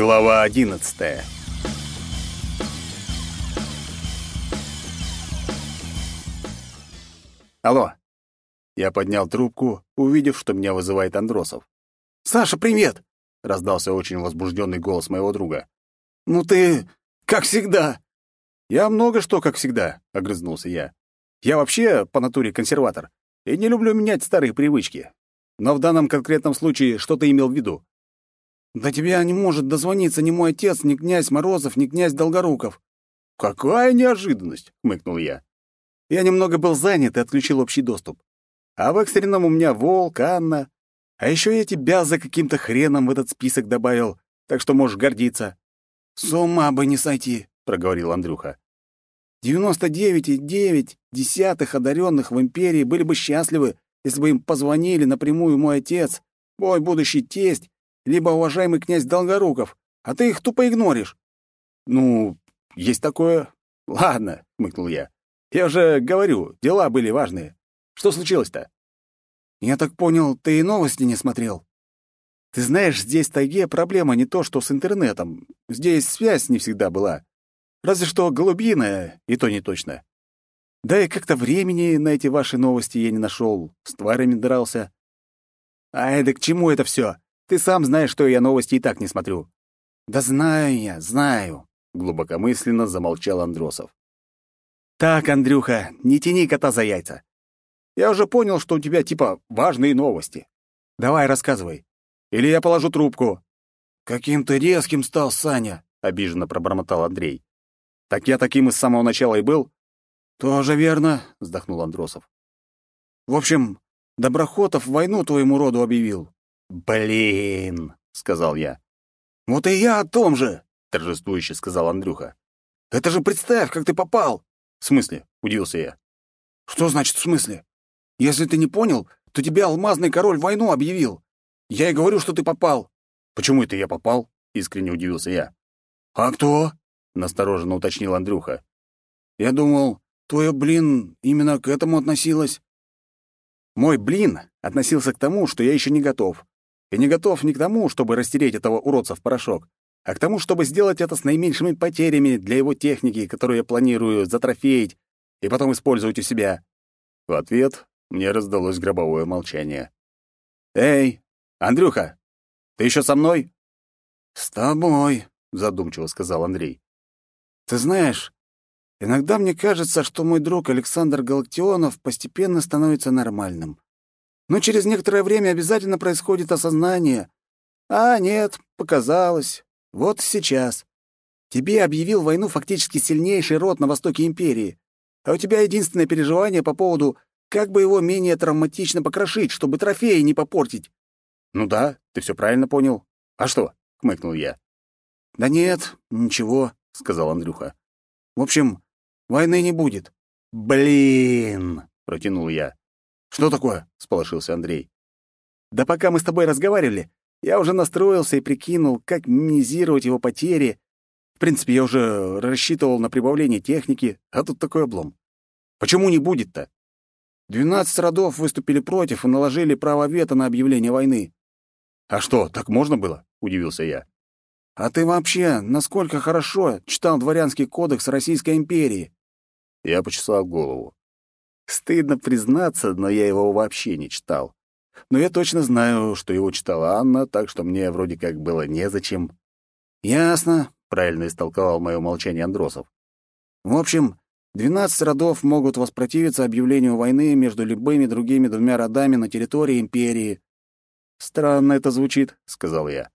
Глава одиннадцатая. Алло. Я поднял трубку, увидев, что меня вызывает Андросов. «Саша, привет!» — раздался очень возбужденный голос моего друга. «Ну ты, как всегда!» «Я много что, как всегда», — огрызнулся я. «Я вообще по натуре консерватор и не люблю менять старые привычки. Но в данном конкретном случае что ты имел в виду?» «До тебя не может дозвониться ни мой отец, ни князь Морозов, ни князь Долгоруков». «Какая неожиданность!» — хмыкнул я. Я немного был занят и отключил общий доступ. А в экстренном у меня Волк, Анна. А еще я тебя за каким-то хреном в этот список добавил, так что можешь гордиться. «С ума бы не сойти», — проговорил Андрюха. «Девяносто девять и девять десятых одаренных в Империи были бы счастливы, если бы им позвонили напрямую мой отец, мой будущий тесть, либо уважаемый князь Долгоруков, а ты их тупо игноришь». «Ну, есть такое. Ладно», — хмыкнул я. Я уже говорю, дела были важные. Что случилось-то? Я так понял, ты и новости не смотрел. Ты знаешь, здесь в тайге проблема не то, что с интернетом. Здесь связь не всегда была. Разве что голубиная, и то не точно. Да и как-то времени на эти ваши новости я не нашел. С тварями дрался. Ай, да к чему это все? Ты сам знаешь, что я новости и так не смотрю. Да знаю я, знаю, глубокомысленно замолчал Андросов. «Так, Андрюха, не тяни кота за яйца. Я уже понял, что у тебя, типа, важные новости. Давай, рассказывай. Или я положу трубку». «Каким ты резким стал, Саня», — обиженно пробормотал Андрей. «Так я таким и с самого начала и был?» «Тоже верно», — вздохнул Андросов. «В общем, Доброхотов войну твоему роду объявил». «Блин», — сказал я. «Вот и я о том же», — торжествующе сказал Андрюха. «Это же представь, как ты попал. «В смысле?» — удивился я. «Что значит «в смысле»? Если ты не понял, то тебе алмазный король войну объявил. Я и говорю, что ты попал». «Почему это я попал?» — искренне удивился я. «А кто?» — настороженно уточнил Андрюха. «Я думал, твое блин именно к этому относилось». «Мой блин относился к тому, что я еще не готов. И не готов не к тому, чтобы растереть этого уродца в порошок, а к тому, чтобы сделать это с наименьшими потерями для его техники, которую я планирую затрофеить и потом использовать у себя. В ответ мне раздалось гробовое молчание. «Эй, Андрюха, ты еще со мной?» «С тобой», — задумчиво сказал Андрей. «Ты знаешь, иногда мне кажется, что мой друг Александр Галактионов постепенно становится нормальным. Но через некоторое время обязательно происходит осознание. А, нет, показалось. Вот сейчас. Тебе объявил войну фактически сильнейший род на востоке империи, а у тебя единственное переживание по поводу, как бы его менее травматично покрошить, чтобы трофеи не попортить. Ну да, ты все правильно понял. А что? хмыкнул я. Да нет, ничего, сказал Андрюха. В общем, войны не будет. Блин, протянул я. Что такое? сполошился Андрей. Да пока мы с тобой разговаривали, я уже настроился и прикинул, как минимизировать его потери. В принципе, я уже рассчитывал на прибавление техники, а тут такой облом. Почему не будет-то? Двенадцать родов выступили против и наложили право вето на объявление войны. «А что, так можно было?» — удивился я. «А ты вообще насколько хорошо читал дворянский кодекс Российской империи?» Я почесал голову. Стыдно признаться, но я его вообще не читал. Но я точно знаю, что его читала Анна, так что мне вроде как было незачем. «Ясно», — правильно истолковал мое молчание Андросов. «В общем, двенадцать родов могут воспротивиться объявлению войны между любыми другими двумя родами на территории Империи». «Странно это звучит», — сказал я.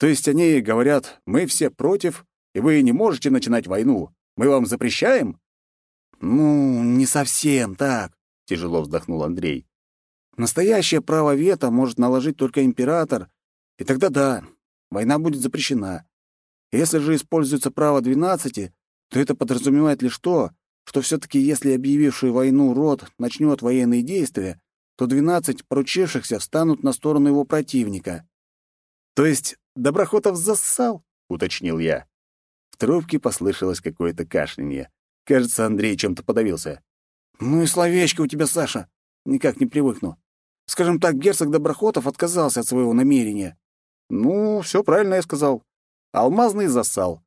«То есть они говорят, мы все против, и вы не можете начинать войну. Мы вам запрещаем?» «Ну, не совсем так», — тяжело вздохнул Андрей. Настоящее право вето может наложить только император, и тогда да, война будет запрещена. Если же используется право двенадцати, то это подразумевает лишь то, что все-таки если объявивший войну род начнет военные действия, то двенадцать поручившихся встанут на сторону его противника. То есть Доброхотов зассал, уточнил я. В трубке послышалось какое-то кашлянье. Кажется, Андрей чем-то подавился. «Ну и словечко у тебя, Саша. Никак не привыкну. Скажем так, герцог Доброхотов отказался от своего намерения. Ну, все правильно я сказал. Алмазный засал.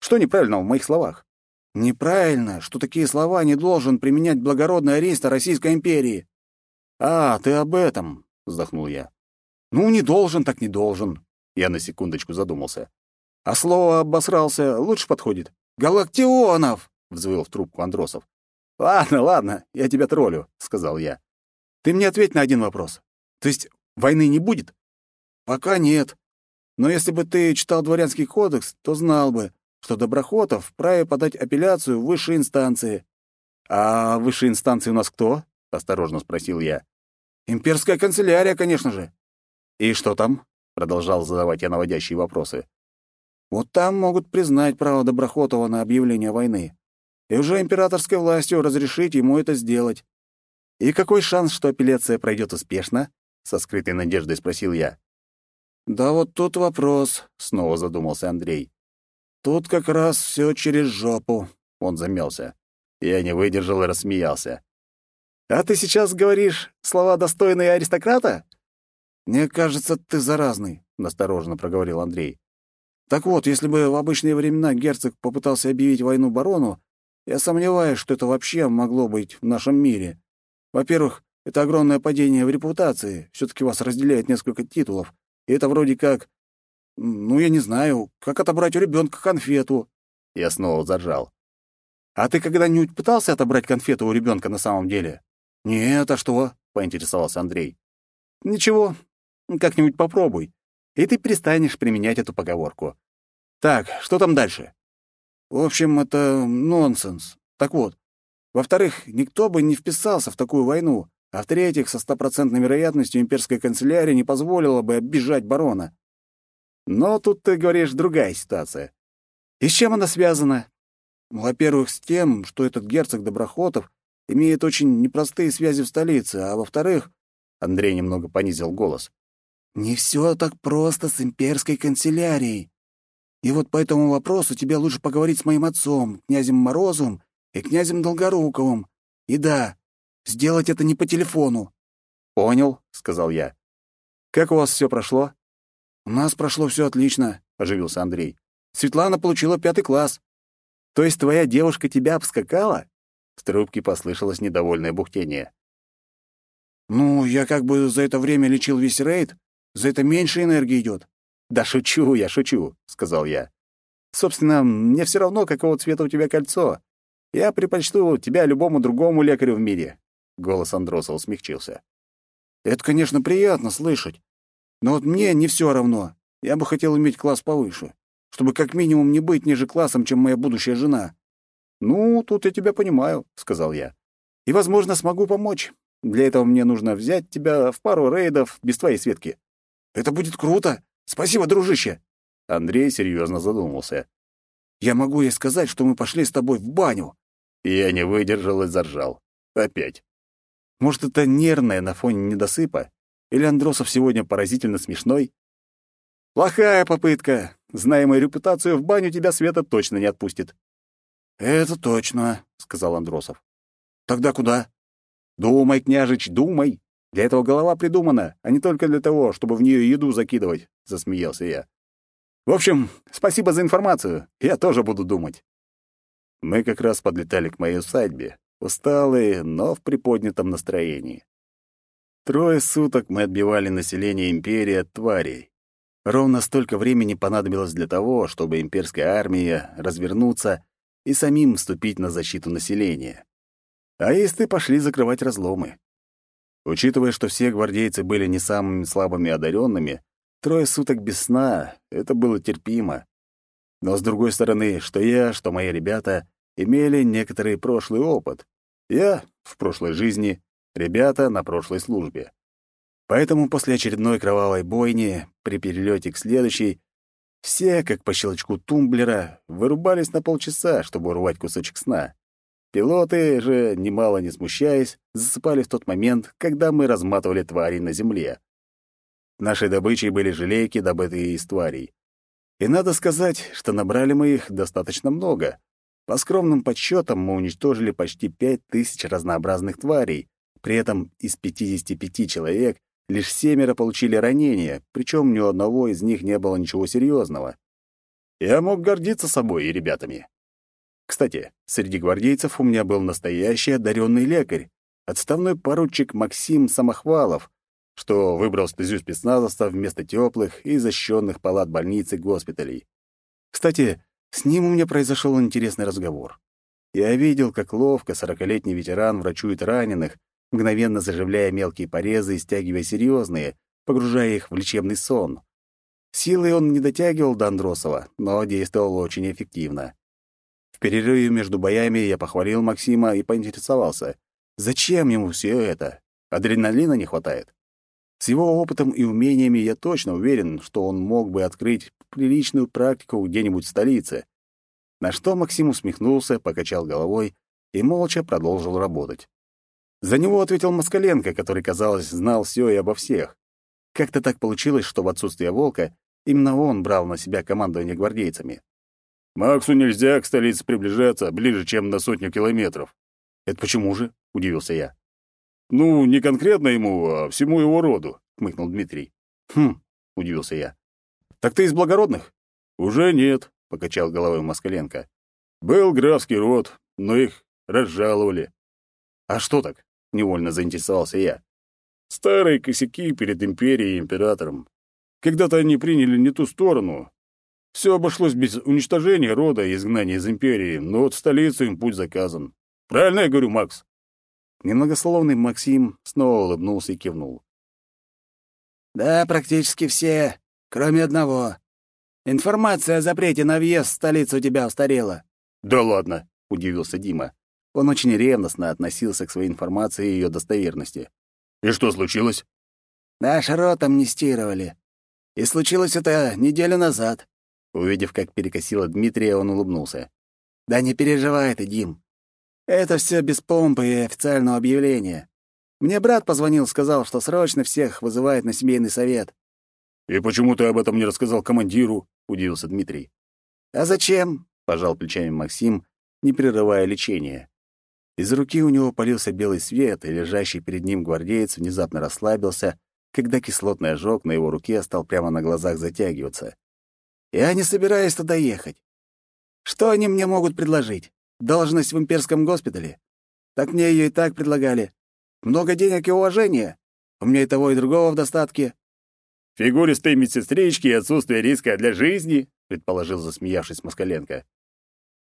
Что неправильно в моих словах? Неправильно, что такие слова не должен применять благородный ариста Российской империи. А, ты об этом, вздохнул я. Ну, не должен, так не должен. Я на секундочку задумался. А слово «обосрался» лучше подходит. «Галактионов!» — взвыл в трубку Андросов. «Ладно, ладно, я тебя троллю», — сказал я. «Ты мне ответь на один вопрос. То есть войны не будет?» «Пока нет. Но если бы ты читал дворянский кодекс, то знал бы, что Доброхотов вправе подать апелляцию в высшей инстанции». «А высшей инстанции у нас кто?» — осторожно спросил я. «Имперская канцелярия, конечно же». «И что там?» — продолжал задавать я наводящие вопросы. Вот там могут признать право Доброхотова на объявление войны. И уже императорской властью разрешить ему это сделать. «И какой шанс, что апелляция пройдет успешно?» — со скрытой надеждой спросил я. «Да вот тут вопрос», — снова задумался Андрей. «Тут как раз все через жопу», — он замялся. Я не выдержал и рассмеялся. «А ты сейчас говоришь слова достойные аристократа?» «Мне кажется, ты заразный», — настороженно проговорил Андрей. Так вот, если бы в обычные времена герцог попытался объявить войну барону, я сомневаюсь, что это вообще могло быть в нашем мире. Во-первых, это огромное падение в репутации. все таки вас разделяет несколько титулов. И это вроде как... Ну, я не знаю, как отобрать у ребенка конфету. Я снова заржал. А ты когда-нибудь пытался отобрать конфету у ребенка на самом деле? Нет, а что? поинтересовался Андрей. Ничего, как-нибудь попробуй, и ты перестанешь применять эту поговорку. Так, что там дальше? В общем, это нонсенс. Так вот, во-вторых, никто бы не вписался в такую войну, а в-третьих, со стопроцентной вероятностью имперская канцелярия не позволила бы оббежать барона. Но тут, ты говоришь, другая ситуация. И с чем она связана? Во-первых, с тем, что этот герцог Доброхотов имеет очень непростые связи в столице, а во-вторых, Андрей немного понизил голос. Не все так просто с имперской канцелярией. И вот по этому вопросу тебе лучше поговорить с моим отцом, князем Морозовым и князем Долгоруковым. И да, сделать это не по телефону». «Понял», — сказал я. «Как у вас все прошло?» «У нас прошло все отлично», — оживился Андрей. «Светлана получила пятый класс». «То есть твоя девушка тебя обскакала?» В трубке послышалось недовольное бухтение. «Ну, я как бы за это время лечил весь рейд. За это меньше энергии идет. «Да шучу я, шучу», — сказал я. «Собственно, мне все равно, какого цвета у тебя кольцо. Я предпочту тебя любому другому лекарю в мире». Голос Андросова смягчился. «Это, конечно, приятно слышать. Но вот мне не все равно. Я бы хотел иметь класс повыше, чтобы как минимум не быть ниже классом, чем моя будущая жена». «Ну, тут я тебя понимаю», — сказал я. «И, возможно, смогу помочь. Для этого мне нужно взять тебя в пару рейдов без твоей Светки». «Это будет круто. Спасибо, дружище!» Андрей серьезно задумался. «Я могу ей сказать, что мы пошли с тобой в баню!» Я не выдержал и заржал. Опять. Может, это нервное на фоне недосыпа? Или Андросов сегодня поразительно смешной? Плохая попытка. Зная мою репутацию, в баню тебя Света точно не отпустит. «Это точно», — сказал Андросов. «Тогда куда?» «Думай, княжич, думай. Для этого голова придумана, а не только для того, чтобы в нее еду закидывать», — засмеялся я. «В общем, спасибо за информацию. Я тоже буду думать». Мы как раз подлетали к моей усадьбе, усталые, но в приподнятом настроении. Трое суток мы отбивали население империи от тварей. Ровно столько времени понадобилось для того, чтобы имперская армия развернуться и самим вступить на защиту населения. А если пошли закрывать разломы. Учитывая, что все гвардейцы были не самыми слабыми одаренными, трое суток без сна — это было терпимо. Но, с другой стороны, что я, что мои ребята имели некоторый прошлый опыт. Я — в прошлой жизни, ребята — на прошлой службе. Поэтому после очередной кровавой бойни, при перелете к следующей, все, как по щелчку тумблера, вырубались на полчаса, чтобы урвать кусочек сна. Пилоты же, немало не смущаясь, засыпали в тот момент, когда мы разматывали твари на земле. Нашей добычей были желейки, добытые из тварей. И надо сказать, что набрали мы их достаточно много. По скромным подсчетам мы уничтожили почти пять тысяч разнообразных тварей. При этом из 55 человек лишь семеро получили ранения, причем ни у одного из них не было ничего серьезного. я мог гордиться собой и ребятами. Кстати, среди гвардейцев у меня был настоящий одаренный лекарь, отставной поручик Максим Самохвалов, что выбрал стезю спецназовца вместо теплых и защищенных палат больниц и госпиталей. Кстати, с ним у меня произошел интересный разговор. Я видел, как ловко сорокалетний ветеран врачует раненых, мгновенно заживляя мелкие порезы и стягивая серьезные, погружая их в лечебный сон. Силой он не дотягивал до Андросова, но действовал очень эффективно. Перерыве между боями я похвалил Максима и поинтересовался, зачем ему все это? Адреналина не хватает? С его опытом и умениями я точно уверен, что он мог бы открыть приличную практику где-нибудь в столице. На что Максим усмехнулся, покачал головой и молча продолжил работать. За него ответил Москаленко, который, казалось, знал все и обо всех. Как-то так получилось, что в отсутствие Волка именно он брал на себя командование гвардейцами. «Максу нельзя к столице приближаться ближе, чем на сотню километров». «Это почему же?» — удивился я. «Ну, не конкретно ему, а всему его роду», — хмыкнул Дмитрий. «Хм», — удивился я. «Так ты из благородных?» «Уже нет покачал головой Москаленко. Был графский род, но их разжаловали. А что так? невольно заинтересовался я. Старые косяки перед империей и императором. Когда-то они приняли не ту сторону. Все обошлось без уничтожения рода и изгнания из империи, но вот в столицу им путь заказан. Правильно я говорю, Макс? Немногословный Максим снова улыбнулся и кивнул. «Да, практически все, кроме одного. Информация о запрете на въезд в столицу у тебя устарела». «Да ладно», — удивился Дима. Он очень ревностно относился к своей информации и ее достоверности. «И что случилось?» «Наш рот амнистировали. И случилось это неделю назад». Увидев, как перекосило Дмитрия, он улыбнулся. «Да не переживай ты, Дим. Это все без помпы и официального объявления. Мне брат позвонил, сказал, что срочно всех вызывает на семейный совет. «И почему ты об этом не рассказал командиру?» — удивился Дмитрий. «А зачем?» — пожал плечами Максим, не прерывая лечения. Из руки у него полился белый свет, и лежащий перед ним гвардеец внезапно расслабился, когда кислотный ожог на его руке стал прямо на глазах затягиваться. «Я не собираюсь туда ехать. Что они мне могут предложить? Должность в имперском госпитале? Так мне ее и так предлагали. Много денег и уважения. У меня и того, и другого в достатке. «Фигуристые медсестрички и отсутствие риска для жизни», — предположил, засмеявшись Москаленко.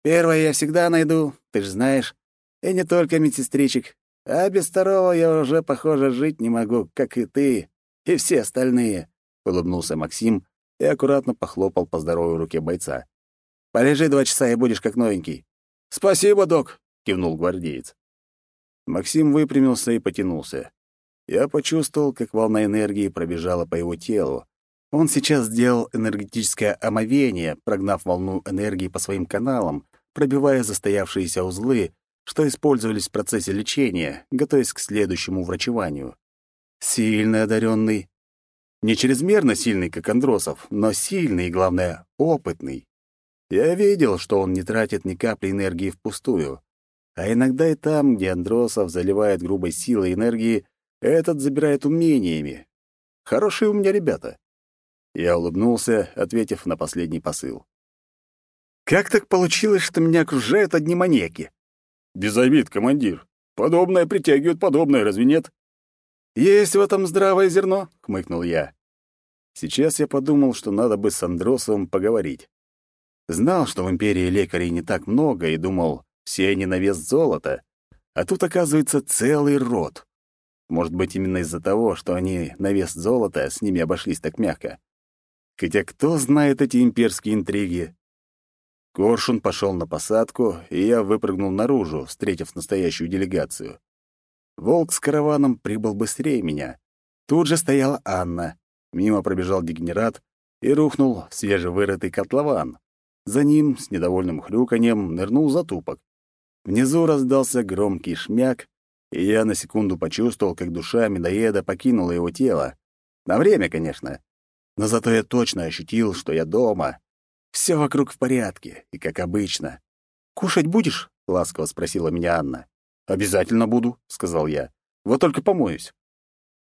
«Первое я всегда найду, ты же знаешь. И не только медсестричек. А без второго я уже, похоже, жить не могу, как и ты, и все остальные», — улыбнулся Максим и аккуратно похлопал по здоровой руке бойца. «Полежи два часа и будешь как новенький». «Спасибо, док», — кивнул гвардеец. Максим выпрямился и потянулся. Я почувствовал, как волна энергии пробежала по его телу. Он сейчас сделал энергетическое омовение, прогнав волну энергии по своим каналам, пробивая застоявшиеся узлы, что использовались в процессе лечения, готовясь к следующему врачеванию. Сильный одаренный. Не чрезмерно сильный, как Андросов, но сильный и, главное, опытный. Я видел, что он не тратит ни капли энергии впустую. А иногда и там, где Андросов заливает грубой силой энергии, этот забирает умениями. Хорошие у меня ребята. Я улыбнулся, ответив на последний посыл. Как так получилось, что меня окружают одни маньяки? Без обид, командир. Подобное притягивает подобное, разве нет? Есть в этом здравое зерно, хмыкнул я. Сейчас я подумал, что надо бы с Андросовым поговорить. Знал, что в империи лекарей не так много, и думал, все они на вес золота. А тут, оказывается, целый род. Может быть, именно из-за того, что они на вес золота с ними обошлись так мягко. Хотя кто знает эти имперские интриги? Коршун пошел на посадку, и я выпрыгнул наружу, встретив настоящую делегацию. Волк с караваном прибыл быстрее меня. Тут же стояла Анна. Мимо пробежал дегенерат и рухнул в свежевырытый котлован. За ним, с недовольным хрюканьем, нырнул затупок. Внизу раздался громкий шмяк, и я на секунду почувствовал, как душа медоеда покинула его тело. На время, конечно. Но зато я точно ощутил, что я дома. Все вокруг в порядке, и как обычно. «Кушать будешь?» — ласково спросила меня Анна. «Обязательно буду», — сказал я. «Вот только помоюсь».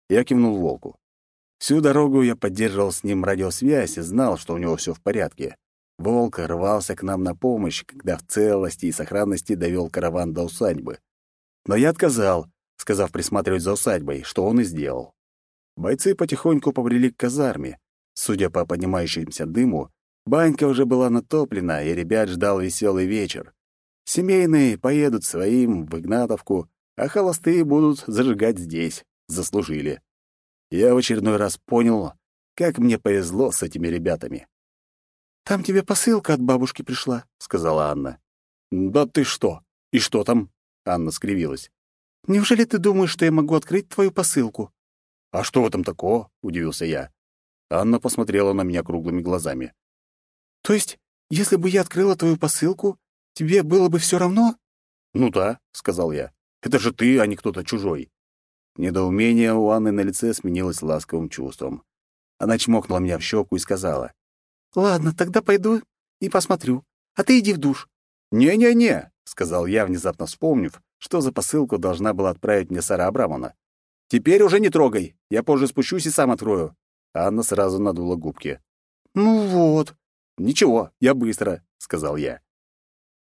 Я кивнул волку. Всю дорогу я поддерживал с ним радиосвязь и знал, что у него все в порядке. Волк рвался к нам на помощь, когда в целости и сохранности довел караван до усадьбы. Но я отказал, сказав присматривать за усадьбой, что он и сделал. Бойцы потихоньку побрели к казарме. Судя по поднимающемуся дыму, банька уже была натоплена, и ребят ждал веселый вечер. Семейные поедут своим в Игнатовку, а холостые будут зажигать здесь. Заслужили. Я в очередной раз понял, как мне повезло с этими ребятами. «Там тебе посылка от бабушки пришла», — сказала Анна. «Да ты что? И что там?» — Анна скривилась. «Неужели ты думаешь, что я могу открыть твою посылку?» «А что в этом такого?» — удивился я. Анна посмотрела на меня круглыми глазами. «То есть, если бы я открыла твою посылку, тебе было бы все равно?» «Ну да», — сказал я. «Это же ты, а не кто-то чужой». Недоумение у Анны на лице сменилось ласковым чувством. Она чмокнула меня в щеку и сказала. «Ладно, тогда пойду и посмотрю. А ты иди в душ». «Не-не-не», — сказал я, внезапно вспомнив, что за посылку должна была отправить мне Сара Абрамовна. «Теперь уже не трогай. Я позже спущусь и сам открою». Анна сразу надула губки. «Ну вот». «Ничего, я быстро», — сказал я.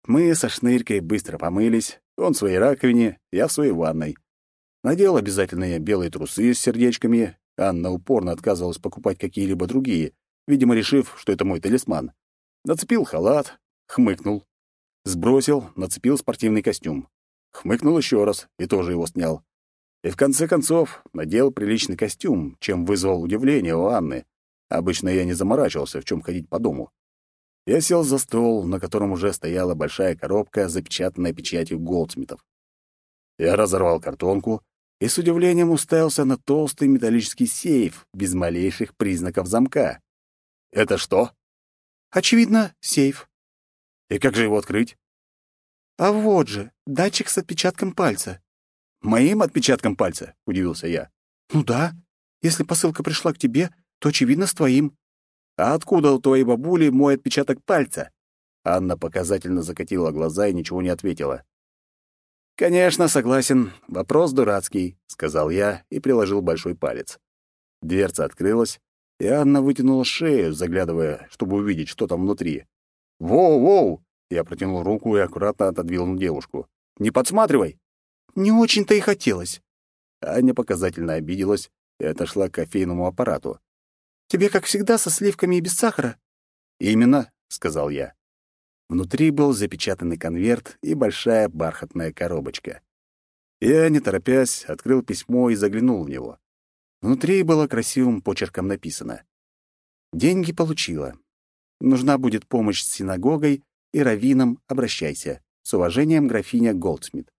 Мы со Шнырькой быстро помылись, он в своей раковине, я в своей ванной. Надел обязательные белые трусы с сердечками, Анна упорно отказывалась покупать какие-либо другие, видимо, решив, что это мой талисман. Нацепил халат, хмыкнул. Сбросил, нацепил спортивный костюм. Хмыкнул еще раз и тоже его снял. И в конце концов надел приличный костюм, чем вызвал удивление у Анны. Обычно я не заморачивался, в чем ходить по дому. Я сел за стол, на котором уже стояла большая коробка, запечатанная печатью Голдсмитов. Я разорвал картонку и с удивлением уставился на толстый металлический сейф без малейших признаков замка. «Это что?» «Очевидно, сейф». «И как же его открыть?» «А вот же, датчик с отпечатком пальца». «Моим отпечатком пальца?» — удивился я. «Ну да. Если посылка пришла к тебе, то, очевидно, с твоим». «А откуда у твоей бабули мой отпечаток пальца?» Анна показательно закатила глаза и ничего не ответила. «Конечно, согласен. Вопрос дурацкий», — сказал я и приложил большой палец. Дверца открылась, и Анна вытянула шею, заглядывая, чтобы увидеть, что там внутри. «Воу-воу!» — я протянул руку и аккуратно отодвинул девушку. «Не подсматривай!» «Не очень-то и хотелось». Аня показательно обиделась и отошла к кофейному аппарату. «Тебе, как всегда, со сливками и без сахара?» «Именно», — сказал я. Внутри был запечатанный конверт и большая бархатная коробочка. Я, не торопясь, открыл письмо и заглянул в него. Внутри было красивым почерком написано. «Деньги получила. Нужна будет помощь с синагогой и раввином, обращайся. С уважением, графиня Голдсмит».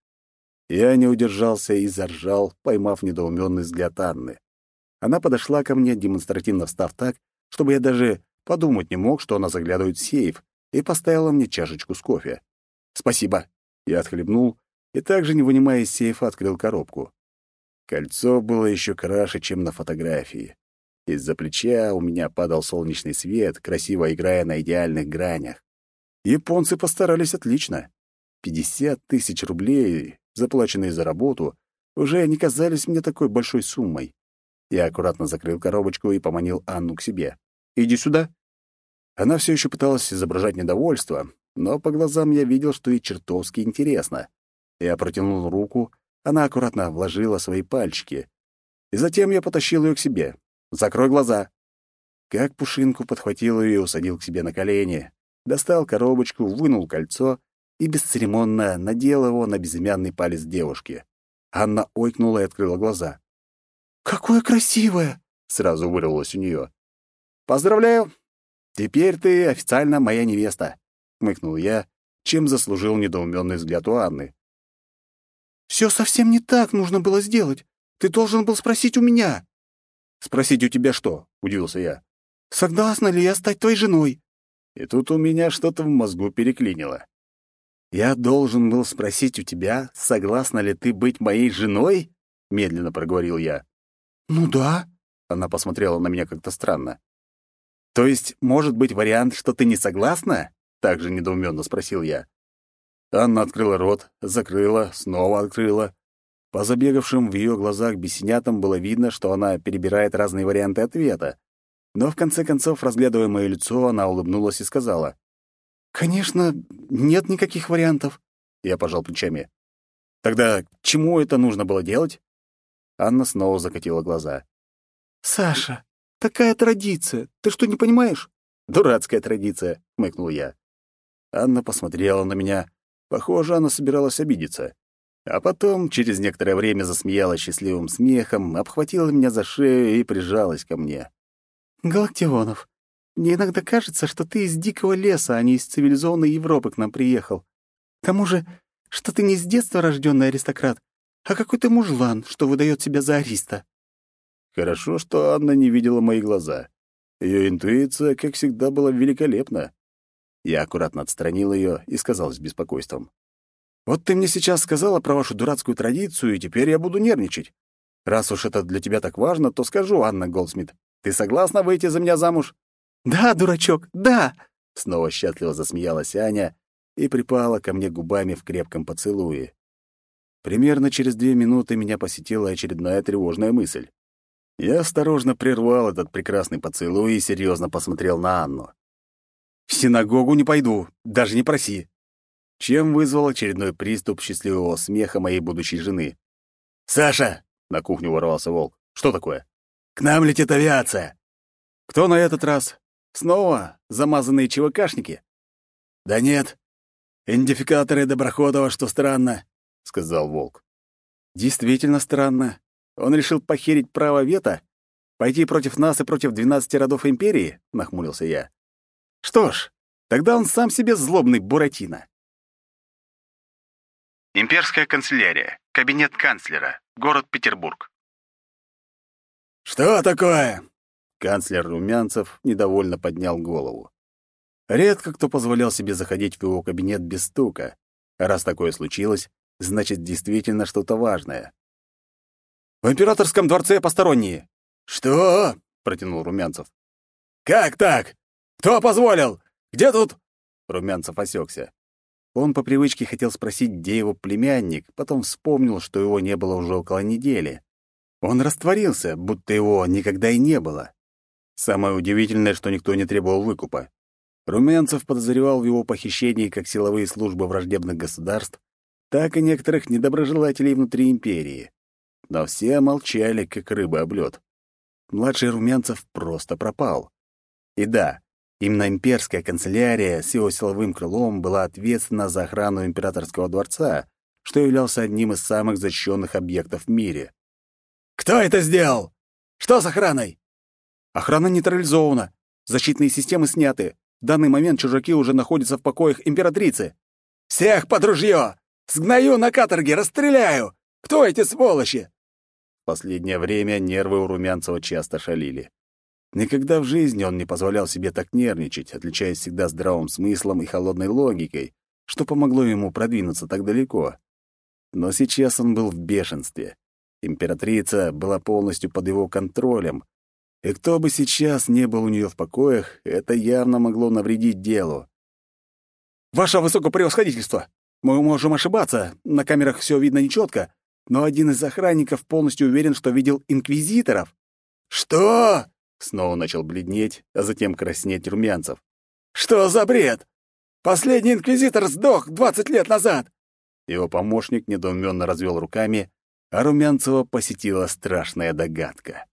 Я не удержался и заржал, поймав недоуменный взгляд Анны. Она подошла ко мне, демонстративно встав так, чтобы я даже подумать не мог, что она заглядывает в сейф, и поставила мне чашечку с кофе. «Спасибо». Я отхлебнул и также, не вынимая из сейфа, открыл коробку. Кольцо было еще краше, чем на фотографии. Из-за плеча у меня падал солнечный свет, красиво играя на идеальных гранях. Японцы постарались отлично. Пятьдесят тысяч рублей, заплаченные за работу, уже не казались мне такой большой суммой. Я аккуратно закрыл коробочку и поманил Анну к себе. «Иди сюда». Она все еще пыталась изображать недовольство, но по глазам я видел, что ей чертовски интересно. Я протянул руку, она аккуратно вложила свои пальчики. И затем я потащил ее к себе. «Закрой глаза!» Как пушинку подхватил ее и усадил к себе на колени. Достал коробочку, вынул кольцо и бесцеремонно надел его на безымянный палец девушки. Анна ойкнула и открыла глаза. «Какое красивое!» — сразу вырвалось у нее. «Поздравляю! «Теперь ты официально моя невеста», — хмыкнул я, чем заслужил недоуменный взгляд у Анны. «Все совсем не так нужно было сделать. Ты должен был спросить у меня». «Спросить у тебя что?» — удивился я. «Согласна ли я стать твоей женой?» И тут у меня что-то в мозгу переклинило. «Я должен был спросить у тебя, согласна ли ты быть моей женой?» — медленно проговорил я. «Ну да». Она посмотрела на меня как-то странно. «То есть, может быть вариант, что ты не согласна?» — также недоуменно спросил я. Анна открыла рот, закрыла, снова открыла. По забегавшим в ее глазах бесенятам было видно, что она перебирает разные варианты ответа. Но в конце концов, разглядывая мое лицо, она улыбнулась и сказала, «Конечно, нет никаких вариантов», — я пожал плечами. «Тогда чему это нужно было делать?» Анна снова закатила глаза. «Саша, такая традиция. Ты что, не понимаешь?» «Дурацкая традиция», — хмыкнул я. Анна посмотрела на меня. Похоже, она собиралась обидеться. А потом, через некоторое время, засмеялась счастливым смехом, обхватила меня за шею и прижалась ко мне. «Галактионов, мне иногда кажется, что ты из дикого леса, а не из цивилизованной Европы к нам приехал. К тому же, что ты не с детства рожденный аристократ, а какой-то мужлан, что выдает себя за ариста». Хорошо, что Анна не видела мои глаза. Ее интуиция, как всегда, была великолепна. Я аккуратно отстранил ее и сказал с беспокойством. «Вот ты мне сейчас сказала про вашу дурацкую традицию, и теперь я буду нервничать. Раз уж это для тебя так важно, то скажу, Анна Голдсмит, ты согласна выйти за меня замуж?» «Да, дурачок, да!» Снова счастливо засмеялась Аня и припала ко мне губами в крепком поцелуе. Примерно через две минуты меня посетила очередная тревожная мысль. Я осторожно прервал этот прекрасный поцелуй и серьезно посмотрел на Анну. «В синагогу не пойду, даже не проси чем вызвал очередной приступ счастливого смеха моей будущей жены. «Саша!» — на кухню ворвался волк. «Что такое?» «К нам летит авиация!» «Кто на этот раз? Снова замазанные ЧВКшники?» «Да нет. Идентификаторы Доброходова, что странно», — сказал волк. «Действительно странно. Он решил похерить право вето? Пойти против нас и против двенадцати родов империи?» — нахмурился я. «Что ж, тогда он сам себе злобный Буратино». Имперская канцелярия. Кабинет канцлера. Город Петербург. «Что такое?» Канцлер Румянцев недовольно поднял голову. Редко кто позволял себе заходить в его кабинет без стука. раз такое случилось, значит, действительно что-то важное. «В императорском дворце посторонние». «Что?» — протянул Румянцев. «Как так? Кто позволил? Где тут?» Румянцев осекся. Он по привычке хотел спросить, где его племянник, потом вспомнил, что его не было уже около недели. Он растворился, будто его никогда и не было. Самое удивительное, что никто не требовал выкупа. Румянцев подозревал в его похищении как силовые службы враждебных государств, так и некоторых недоброжелателей внутри империи. Но все молчали, как рыба об лёд. Младший Румянцев просто пропал. И да, Именно имперская канцелярия с его силовым крылом была ответственна за охрану императорского дворца, что являлся одним из самых защищенных объектов в мире. «Кто это сделал? Что с охраной?» «Охрана нейтрализована. Защитные системы сняты. В данный момент чужаки уже находятся в покоях императрицы». «Всех под ружье! Сгною на каторге, расстреляю! Кто эти сволочи?» Последнее время нервы у Румянцева часто шалили. Никогда в жизни он не позволял себе так нервничать, отличаясь всегда здравым смыслом и холодной логикой, что помогло ему продвинуться так далеко. Но сейчас он был в бешенстве. Императрица была полностью под его контролем, и кто бы сейчас не был у нее в покоях, это явно могло навредить делу. «Ваше высокопревосходительство! Мы можем ошибаться, на камерах все видно нечетко, но один из охранников полностью уверен, что видел инквизиторов». «Что?» Снова начал бледнеть, а затем краснеть румянцев. «Что за бред? Последний инквизитор сдох двадцать лет назад!» Его помощник недоуменно развел руками, а Румянцева посетила страшная догадка.